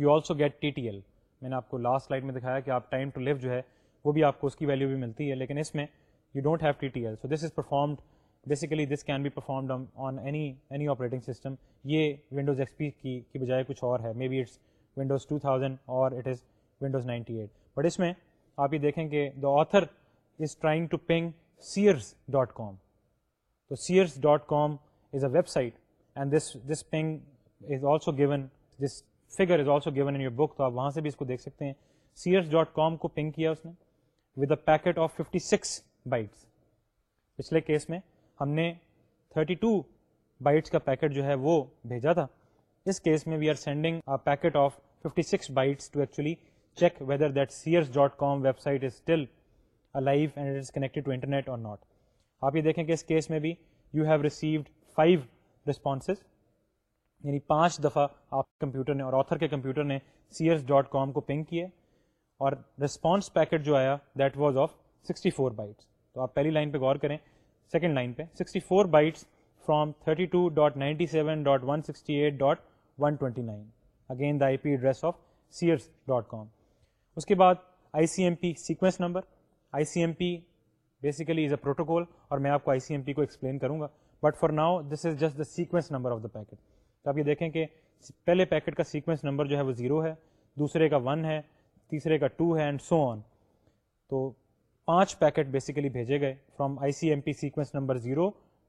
you also get T L میں نے آپ کو لاسٹ سلائڈ میں دکھایا کہ آپ time to live جو ہے وہ بھی آپ کو اس کی ویلیو بھی ملتی ہے لیکن اس میں you don't have T T L so this is performed basically this can be performed on any any operating system یہ ونڈوز ایکس پی کی بجائے کچھ اور ہے may be it's Windows two thousand or it is Windows ninety eight but اس میں آپ یہ دیکھیں کہ دا آتھر بھی اس کو دیکھ سکتے ہیں ہم نے تھرٹی ٹو بائٹس کا پیکٹ جو ہے وہ بھیجا تھا اس کیس میں we are sending of fifty six بائٹلی check weathers dot com website is still لائفوینڈ it is connected to internet or not آپ یہ دیکھیں کہ اس کیس میں بھی you have received five responses یعنی پانچ دفعہ آپ کمپیوٹر نے اور آتھر کے کمپیوٹر نے سی ایس ڈاٹ کام کو پنک کیے اور رسپانس پیکٹ جو آیا that was of sixty four bytes تو آپ پہلی لائن پہ غور کریں سیکنڈ لائن پہ sixty four bytes from thirty two dot ninety seven dot one sixty eight dot one twenty nine again the I P address of Sears dot com اس کے بعد I C M P sequence number I C M P basically is a protocol اور میں آپ کو آئی C M P کو explain کروں گا but for now this is just the sequence number of the packet تو آپ یہ دیکھیں کہ پہلے پیکٹ کا سیکوینس نمبر جو ہے وہ زیرو ہے دوسرے کا ون ہے تیسرے کا ٹو ہے اینڈ سو آن تو پانچ پیکٹ بیسیکلی بھیجے گئے from I C M P sequence number zero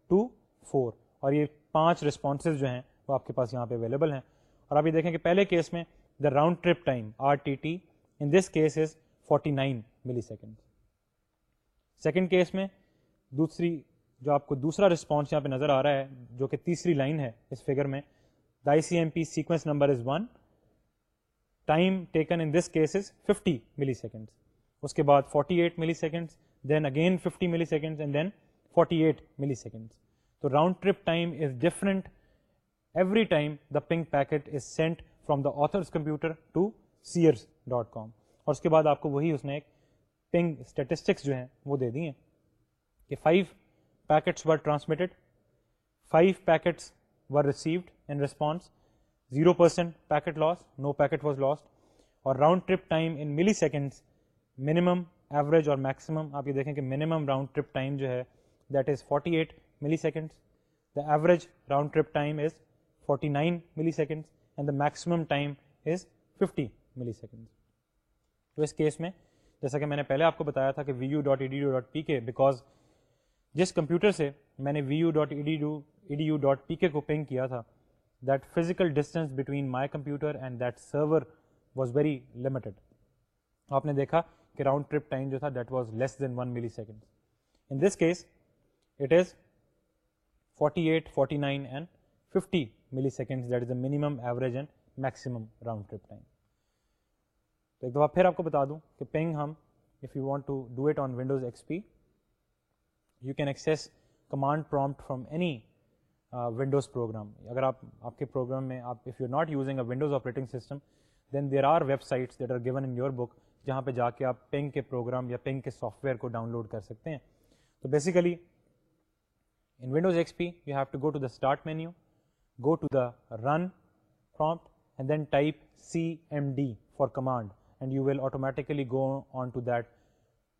to four اور یہ پانچ رسپانسز جو ہیں وہ آپ کے پاس یہاں پہ اویلیبل ہیں اور آپ یہ دیکھیں کہ پہلے کیس میں the round trip time R T T in this case is forty nine ملی سیکنڈ سیکنڈ کیس میں دوسری جو آپ کو دوسرا رسپانس یہاں پہ نظر آ رہا ہے جو کہ تیسری لائن ہے اس فگر میں the I C M P sequence number is one time taken in this case is fifty ملی سیکنڈس اس کے بعد فورٹی ایٹ ملی سیکنڈس دین اگین ففٹی ملی seconds and then forty eight ملی سیکنڈس تو round trip time is different every time the ping packet is sent from the author's computer to dot com اور اس کے بعد آپ کو وہی اس نے ایک پنگ اسٹیٹسٹکس جو ہیں وہ دے دی ہیں کہ five packets were transmitted five packets were received in response zero percent packet loss no packet was lost اور راؤنڈ ٹرپ ٹائم ان ملی سیکنڈس منیمم ایوریج اور میکسیمم آپ یہ دیکھیں کہ منیمم راؤنڈ ٹرپ ٹائم جو ہے دیٹ از فورٹی ایٹ ملی seconds the average round trip time is forty nine ملی seconds and the maximum time is fifty ملی سیکنڈس تو اس کیس میں جیسا کہ میں نے پہلے آپ کو بتایا تھا کہ V U dot E D U dot P K because جس کمپیوٹر سے میں نے V U dot E D U E D U dot P K کو پنگ کیا تھا that physical distance between my computer and that server was very limited آپ نے دیکھا کہ راؤنڈ ٹرپ ٹائم جو تھا that was less than one ملی second in this case it is forty eight forty nine and fifty millisecond that is the minimum average and maximum round trip time تو ایک دفعہ پھر آپ کو بتا دوں کہ پینگ ہم if you want to do it on Windows x P you can access command prompt from any Windows program اگر آپ آپ کے پروگرام میں آپ if you not using a Windows operating system then there are websites that are given in your book جہاں پہ جا کے آپ پینگ کے پروگرام یا پینگ کے سافٹ ویئر کو ڈاؤن لوڈ کر سکتے ہیں تو basically in Windows x P you have to go to the start menu go to the run prompt and then type C M D for command and you will automatically go on to that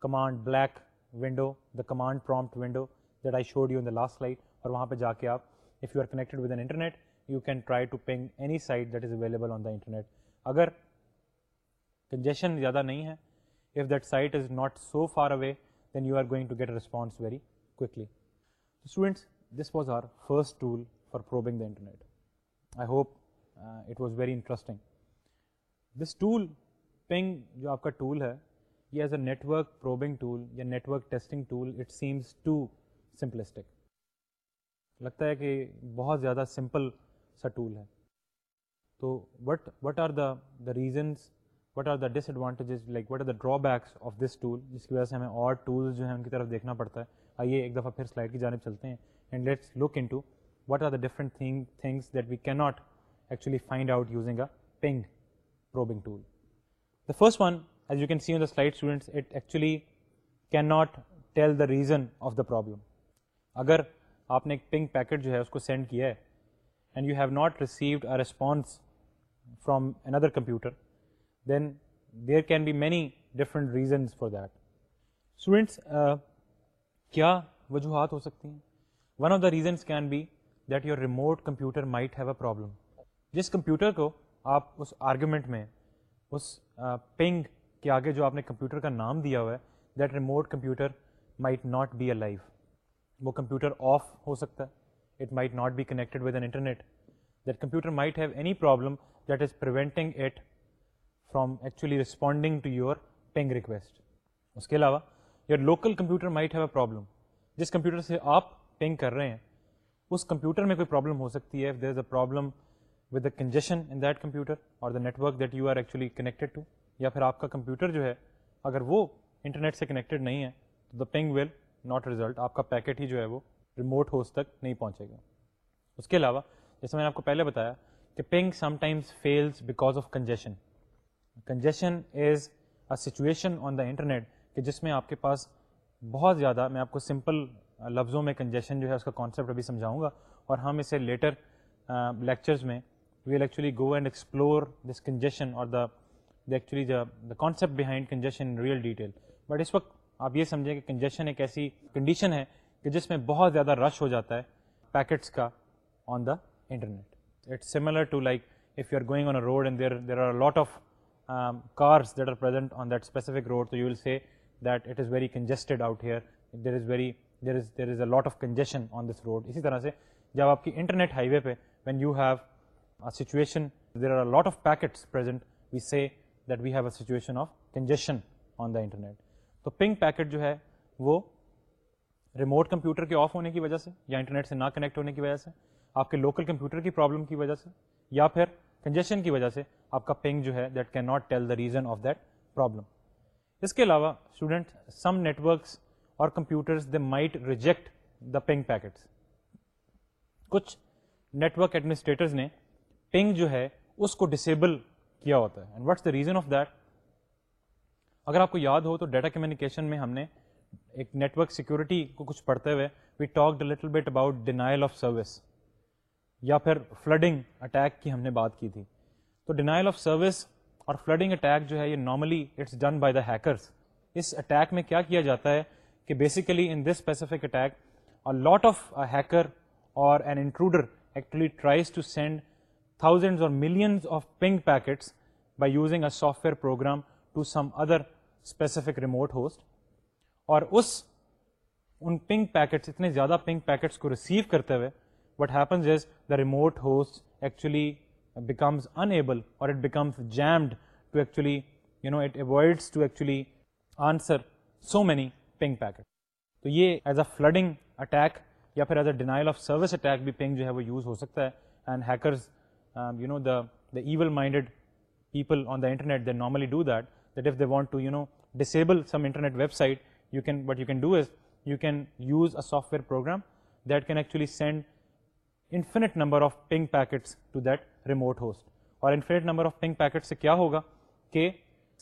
command black window the command prompt window that I showed you in the last slide اور وہاں پہ جا کے آپ if you are connected with an internet you can try to ping any site that is available on the internet اگر congestion زیادہ نہیں ہے if that site is not so far away then you are going response quickly students this was our first tool for probing the internet I hope it was very interesting this tool ping جو آپ کا tool ہے یہ as a network probing tool یا network testing tool it seems to simplistic لگتا ہے کہ بہت زیادہ سمپل سا ٹول ہے تو what what are the the reasons what are the disadvantages like what are the drawbacks of this tool جس کی وجہ سے ہمیں اور ٹولز جو ہیں ان کی طرف دیکھنا پڑتا ہے آئیے ایک دفعہ پھر سلائڈ کی جانب چلتے ہیں and let's look in to what are the different thing things that we can not actually find out using a ping probing tool the first one as you can see on the slide students it actually can not tell the reason of the problem اگر آپ نے ایک pink packet جو ہے اس کو send کیا ہے and you have not received a response from another computer then there can be many different reasons for that students کیا وجوہات ہو سکتی ہیں one of the reasons can be that your remote computer might have a problem جس computer کو آپ اس argument میں اس پنگ کے آگے جو آپ نے کمپیوٹر کا نام دیا ہوا ہے that remote computer might not be alive وہ کمپیوٹر آف ہو سکتا ہے it might not be connected with an internet that computer might have any problem that is preventing it from actually responding to your ping request اس کے علاوہ your local computer might have a problem جس computer سے آپ ping کر رہے ہیں اس computer میں کوئی پرابلم ہو سکتی ہے there is a problem with the congestion in that computer اور the network that you are actually connected to یا پھر آپ کا کمپیوٹر جو ہے اگر وہ انٹرنیٹ سے کنیکٹڈ نہیں ہے تو the ping will not result آپ کا پیکٹ ہی جو ہے وہ ریموٹ ہوس تک نہیں پہنچے گا اس کے علاوہ جیسے میں نے آپ کو پہلے بتایا کہ ping sometimes fails because of congestion congestion is a situation on the internet کہ جس میں آپ کے پاس بہت زیادہ میں آپ کو سمپل لفظوں میں کنجیشن جو ہے اس کا کانسیپٹ ابھی سمجھاؤں گا اور ہم اسے لیٹر لیکچرز میں we will actually go and explore this congestion اور concept behind congestion real detail but اس وقت آپ یہ سمجھیں کہ کنجیشن ایک ایسی کنڈیشن ہے کہ جس میں بہت زیادہ رش ہو جاتا ہے پیکٹس کا on the internet it's similar to like if you are going on a road and there there are lot of cars are present on that specific road تو you will say that it is very congested out here there is very there is there is a lot of congestion on this road اسی طرح سے جب آپ کی internet highway پہ when you have situation efficient تو ping packet جو ہے وہ ریموٹ کمپیوٹر کے آف ہونے کی وجہ سے یا انٹرنیٹ سے نہ کنیکٹ ہونے کی وجہ سے آپ کے لوکل کمپیوٹر کی پرابلم کی وجہ سے یا پھر کنجیشن کی وجہ سے آپ کا پنگ جو ہے that can not tell the reason of that problem اس کے علاوہ اسٹوڈنٹ سم نیٹورکس اور computers they might reject the ping packets کچھ نیٹورک ایڈمنسٹریٹرز نے پنگ جو ہے اس کو ڈسیبل کیا ہوتا ہے and what's the reason of that اگر آپ کو یاد ہو تو ڈیٹا کمیونیکیشن میں ہم نے ایک نیٹورک سیکورٹی کو کچھ پڑھتے ہوئے we talk little bit about denial of service یا پھر فلڈنگ اٹیک کی ہم نے بات کی تھی تو ڈینائل آف سروس اور فلڈنگ اٹیک جو ہے یہ normally it's done by the hackers اس اٹیک میں کیا کیا جاتا ہے کہ basically in this specific attack lot of hacker اور an actually tries to send thousand اور millions of ping packets by using a software program to some other specific remote host اور اس ان پنک پیکٹس اتنے زیادہ ping packets کو receive کرتے ہوئے what happens host actually becomes unable اور it becomes jammed to actually answer so many ping packet تو یہ ایز اے فلڈنگ اٹیک یا پھر as a denial of service attack بھی پنک جو ہے وہ یوز ہو سکتا ہے and hackers you know the the evil minded people on the internet they normally do that that if they want to no disable some internet web site you can do is you can use a software program that can actually send infinite number of ping packets to that remote host or infinite number of ping packets سے کیا ہوگا کہ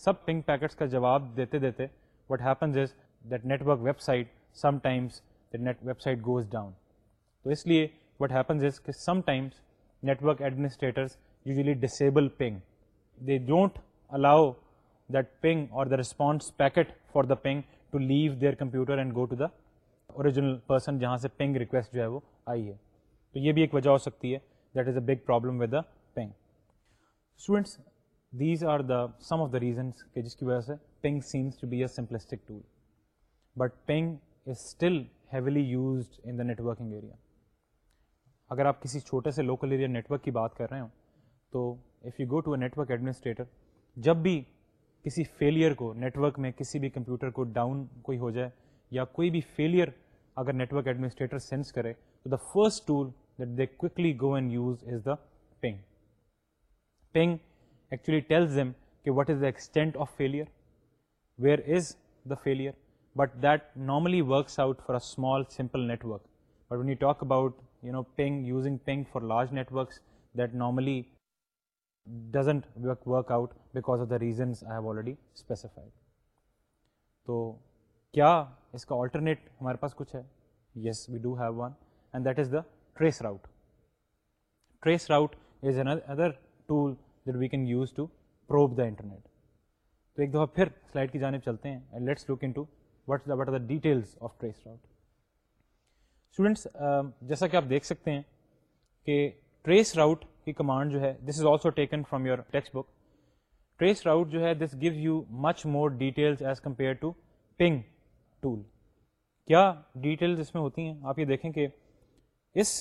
سب ping packets کا جواب دیتے دیتے what happens is that network website sometimes the net website goes down تو اس لیے وٹ ہیپنز از کہ sometimes network administrators usually disable ping they don't allow that ping اور the response packet for the ping to leave their computer and go to the original person جہاں سے پنگ request جو ہے وہ آئی ہے تو یہ بھی ایک وجہ ہو سکتی ہے that is a big problem with the ping students these are the some of the reasons کہ جس کی وجہ سے ping seems to be a simplistic tool but ping is still heavily used in the networking area اگر آپ کسی چھوٹے سے لوکل ایریا نیٹ ورک کی بات کر رہے ہوں تو if you go to a network administrator جب بھی کسی فیلئر کو نیٹورک میں کسی بھی کمپیوٹر کو ڈاؤن کوئی ہو جائے یا کوئی بھی فیلئر اگر نیٹورک ایڈمنسٹریٹر سینس کرے تو the first tool that they quickly go and use is the ping ping actually tells them کہ what is the extent of failure where is the failure but that normally works out for a small simple network but when you talk about large networks of the reasons تو کیا اس کا alternate ہمارے پاس کچھ ہے yes we've one and that is the trace route other tool we can use to probe the internet تو ایک دفعہ پھر سلائڈ کی جانب چلتے ہیں اسٹوڈینٹس جیسا کہ آپ دیکھ سکتے ہیں کہ ٹریس راؤٹ کی کمانڈ جو ہے this is also taken from your text book trace route جو ہے this give you much more details as compare to ping tool کیا ڈیٹیلز اس میں ہوتی ہیں آپ یہ دیکھیں کہ اس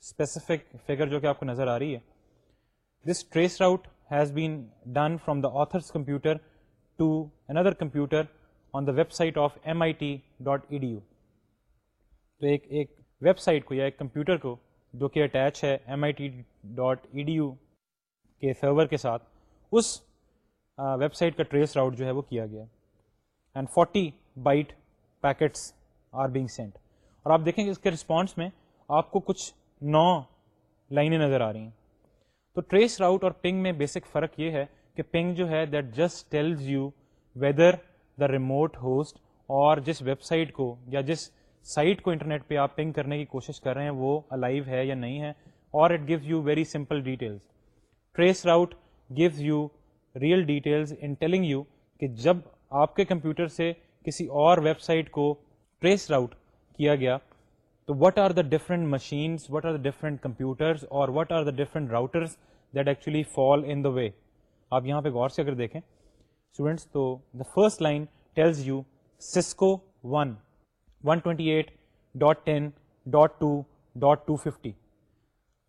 اسپیسیفک فگر جو کہ آپ کو نظر آ رہی ہے this trace route has been done from the author's computer to another computer on the website of M I T dot E D U تو ایک ایک ویب سائٹ کو یا ایک کمپیوٹر کو جو کہ اٹیچ ہے M I T dot E D U کے سرور کے ساتھ اس ویب سائٹ کا ٹریس راؤٹ جو ہے وہ کیا گیا and forty byte packets are being sent اور آپ دیکھیں گے اس کے رسپانس میں آپ کو کچھ نو لائنیں نظر آ رہی ہیں تو ٹریس راؤٹ اور پنگ میں بیسک فرق یہ ہے کہ پنگ جو ہے that just tells you whether the remote host اور جس ویب سائٹ کو یا جس سائٹ کو انٹرنیٹ پہ آپ پنگ کرنے کی کوشش کر رہے ہیں وہ الائیو ہے یا نہیں ہے اور it gives you very simple details trace route gives you real details in telling you کہ جب آپ کے کمپیوٹر سے کسی اور ویب سائٹ کو ٹریس راؤٹ کیا گیا تو what are the different machines what are the different computers اور what are the different routers that actually fall in the way آپ یہاں پہ غور سے اگر دیکھیں اسٹوڈینٹس تو the first line tells you Cisco one one twenty eight dot ten dot two dot two fifty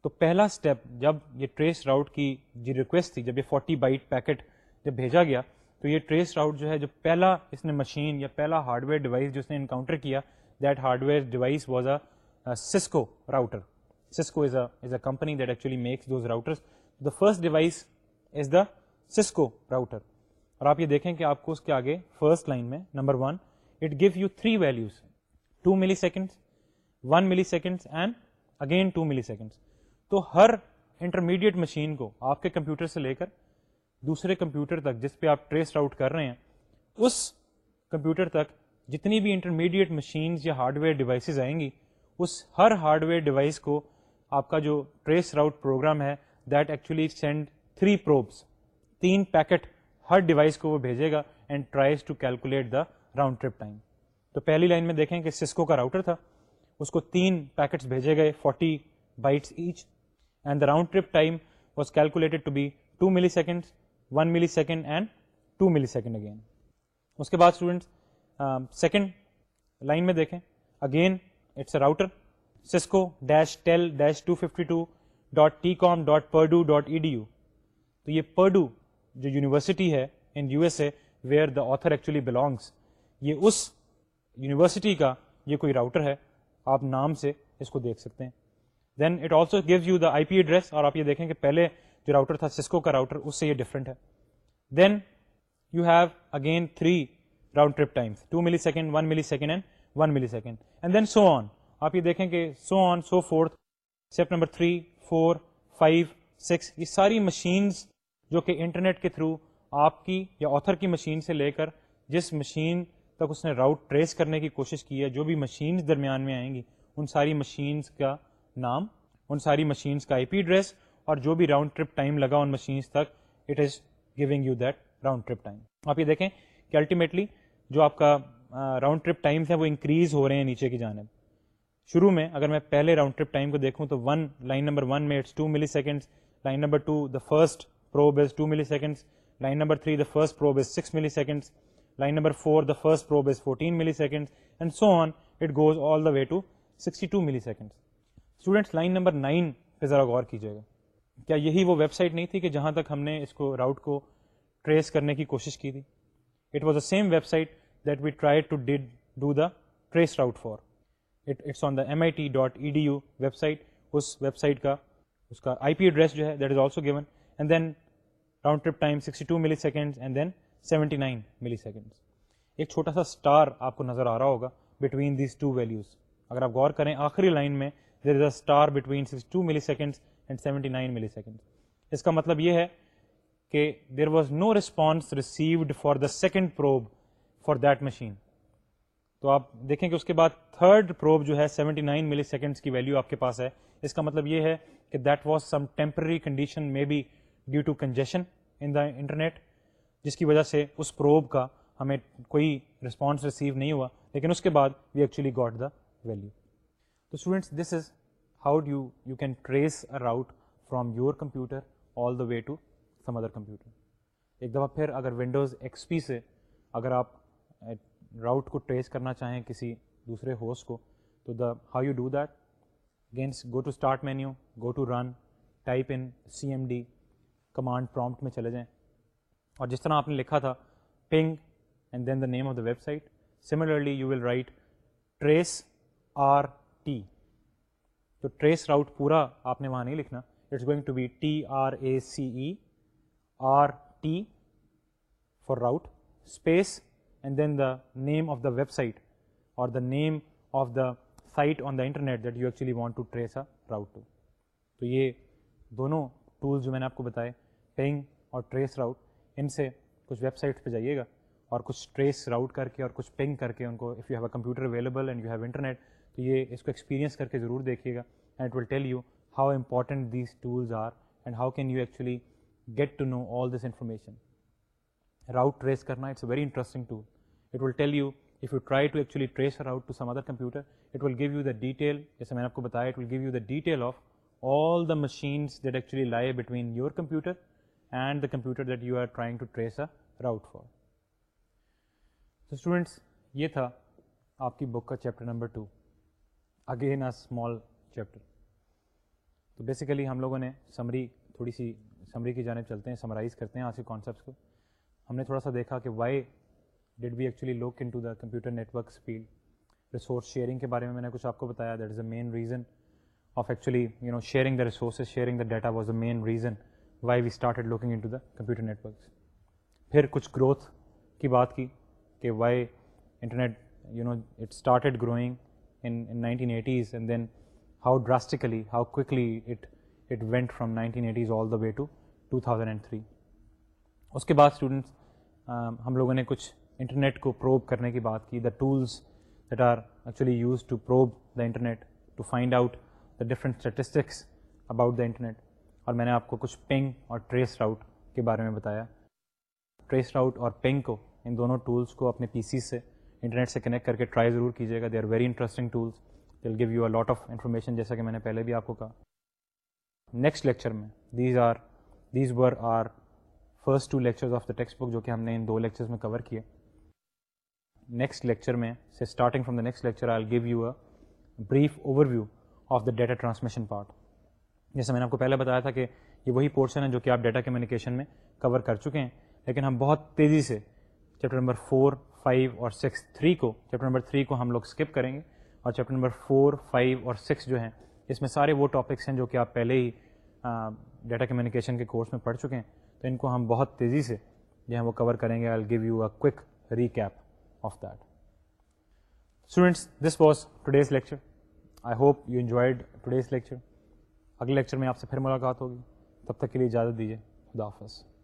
تو پہلا اسٹیپ جب یہ ٹریس راؤٹ کی ریکویسٹ تھی جب یہ فورٹی بائٹ پیکٹ جب بھیجا گیا تو یہ ٹریس راؤٹ جو ہے جو پہلا اس نے مشین یا پہلا ہارڈ ویئر ڈیوائس جو اس نے انکاؤنٹر کیا that hardware device was a Cisco router Cisco is a is a company that actually makes those routers the first device is the Cisco router اور آپ یہ دیکھیں کہ آپ کو اس کے آگے فرسٹ لائن میں number one it give you three values two ملی سیکنڈس ون ملی سیکنڈس اینڈ اگین ٹو ملی سیکنڈس تو ہر انٹرمیڈیٹ مشین کو آپ کے کمپیوٹر سے لے کر دوسرے کمپیوٹر تک جس پہ آپ ٹریس آؤٹ کر رہے ہیں اس کمپیوٹر تک جتنی بھی انٹرمیڈیٹ مشینز یا ہارڈ ویئر ڈیوائسیز آئیں گی اس ہر ہارڈ ویئر ڈیوائس کو آپ کا جو ٹریس راؤٹ پروگرام ہے that actually send three probes تین پیکٹ ہر ڈیوائس کو وہ بھیجے گا and tries to calculate the round trip time تو پہلی لائن میں دیکھیں کہ سسکو کا راؤٹر تھا اس کو تین پیکٹس بھیجے گئے forty bytes each and the round trip time was calculated to be one ملی سیکنڈ اینڈ ٹو ملی سیکنڈ اگین اس کے بعد اسٹوڈنٹس سیکنڈ لائن میں دیکھیں again it's a router Cisco dash tel dash two fifty two dot T com dot per do dot E D U تو یہ پر do جو یونیورسٹی ہے in U S A where the author actually belongs یہ اس university کا یہ کوئی router ہے آپ نام سے اس کو دیکھ سکتے ہیں then it also gives you the I P address اور آپ یہ دیکھیں کہ پہلے جو راؤٹر تھا سسکو کا راؤٹر اس سے یہ ڈفرینٹ ہے then you have again three round trip times two ملی سیکنڈ ون ملی سیکنڈ اینڈ ون ملی second and then so on آپ یہ دیکھیں کہ so on so fourth step number three four five six یہ ساری مشینس جو کہ انٹرنیٹ کے تھرو آپ کی یا آتھر کی مشین سے لے کر جس مشین تک اس نے راؤٹ ٹریس کرنے کی کوشش کی ہے جو بھی مشینز درمیان میں آئیں گی ان ساری مشینز کا نام ان ساری مشینز کا آئی پی ڈریس اور جو بھی راؤنڈ ٹرپ ٹائم لگا ان مشینز تک it is giving you that round trip time آپ یہ دیکھیں کہ الٹیمیٹلی جو آپ کا راؤنڈ ٹرپ ٹائم ہے وہ انکریز ہو رہے ہیں نیچے کی جانب شروع میں اگر میں پہلے راؤنڈ ٹرپ ٹائم کو دیکھوں تو ون لائن نمبر ون میں اٹس ٹو ملی seconds line number two the first probe is two ملی seconds line number three the first probe is six ملی seconds line number four the first probe is fourteen ملی second and so on it goes all the way to sixty two ملی second students line number nine پہ ذرا غور کیجیے گا کیا یہی وہ ویب سائٹ نہیں تھی کہ جہاں تک ہم نے اس کو راؤٹ کو ٹریس کرنے کی کوشش کی تھی it was the same website that we try to did do the trace route for it it's on the M I T dot E D U website اس website کا اس کا I P address جو ہے that is also given and then round trip time ملی second and then seventy nine ملی second ایک چھوٹا سا اسٹار آپ کو نظر آ رہا ہوگا بٹوین دیز ٹو ویلیوز اگر آپ غور کریں آخری لائن میں there is a star between six two ملی سیکنڈس اینڈ سیونٹی نائن ملی سیکنڈ اس کا مطلب یہ ہے کہ there was no response received for the second probe for that machine تو آپ دیکھیں کہ اس کے بعد تھرڈ پروب جو ہے سیونٹی نائن ملی سیکنڈس کی ویلو آپ کے پاس ہے اس کا مطلب یہ ہے کہ that was some temporary condition may be due to congestion in the internet جس کی وجہ سے اس پروب کا ہمیں کوئی رسپانس ریسیو نہیں ہوا لیکن اس کے بعد we actually got the value تو students this is how you you can trace a route from your computer all the way to some other computer ایک دفعہ پھر اگر ونڈوز ایکس پی سے اگر آپ راؤٹ کو ٹریس کرنا چاہیں کسی دوسرے ہوسٹ کو تو the how you do that gains go to start menu go to run type in C M D command prompt میں چلے جائیں اور جس طرح آپ نے لکھا تھا ping and then the name of the website similarly you will write trace R T تو ٹریس راؤٹ پورا آپ نے وہاں نہیں لکھنا it's going to be T R A C E R T for route space and then the name of the website اور the name of the site on the internet that you actually want to trace a route to تو یہ دونوں tools جو میں نے آپ کو بتائے پینگ اور ٹریس راؤٹ ان سے کچھ ویب سائٹس پہ جائیے گا اور کچھ ٹریس راؤٹ کر کے اور کچھ پنگ کر کے ان کو if you have a computer available and you have internet تو یہ اس کو ایکسپیرینس کر کے ضرور دیکھیے گا and it will tell you how important these tools are and how can you actually get to know all this information route trace کرنا it's a very interesting tool it will tell you if you try to actually trace route to some other computer it will give you the detail جیسے میں نے آپ کو بتایا it will give you the detail of all the machines that actually lie between your computer and the computer that you are trying to trace a route for تو students یہ تھا آپ کی بک کا chapter number two again a small chapter تو basically ہم لوگوں نے سمری تھوڑی سی سمری کی جانب چلتے ہیں سمرائز کرتے ہیں آج کے کانسیپٹس کو ہم نے تھوڑا سا دیکھا کہ why did be actually look in to the computer network speed resource sharing کے بارے میں میں نے کچھ آپ کو بتایا that is a main reason of actually you know sharing the resources sharing the data was the main reason why we started looking in to the computer networks پھر کچھ گروتھ کی بات کی کہ why internet you know it started growing in nineteen eighties and then how drastically how quickly it it went from nineteen eighties all the way to two thousand and three اس کے بعد students ہم لوگوں نے کچھ internet کو probe کرنے کی بات کی the tools that are actually use to probe the internet to find out the different statistics about the internet اور میں نے آپ کو کچھ پنگ اور ٹریس راؤٹ کے بارے میں بتایا ٹریس راؤٹ اور پنگ کو ان دونوں ٹولس کو اپنے پی سی سے انٹرنیٹ سے کنیکٹ کر کے ٹرائی ضرور کیجیے گا they are very interesting tools will give you a lot of information جیسا کہ میں نے پہلے بھی آپ کو کہا نیکسٹ لیکچر میں these are these were are first two lectures of the text book جو کہ ہم نے ان دو لیکچرز میں کور کیے نیکسٹ لیکچر میں سے starting from the next lecture I give you a brief overview of the data transmission part جیسے میں نے آپ کو پہلے بتایا تھا کہ یہ وہی پورشن ہے جو کہ آپ ڈیٹا کمیونیکیشن میں کور کر چکے ہیں لیکن ہم بہت تیزی سے چیپٹر نمبر فور فائیو اور سکس تھری کو چیپٹر نمبر تھری کو ہم لوگ اسکپ کریں گے اور چیپٹر نمبر فور فائیو اور سکس جو ہیں اس میں سارے وہ ٹاپکس ہیں جو کہ آپ پہلے ہی ڈیٹا کمیونیکیشن کے کورس میں پڑھ چکے ہیں تو ان کو ہم بہت تیزی سے جو ہے وہ کور کریں گے I give you a quick recap of that students this was today's lecture I hope you enjoyed today's lecture اگلے لیکچر میں آپ سے پھر ملاقات ہوگی تب تک کے لیے اجازت دیجیے خدا حافظ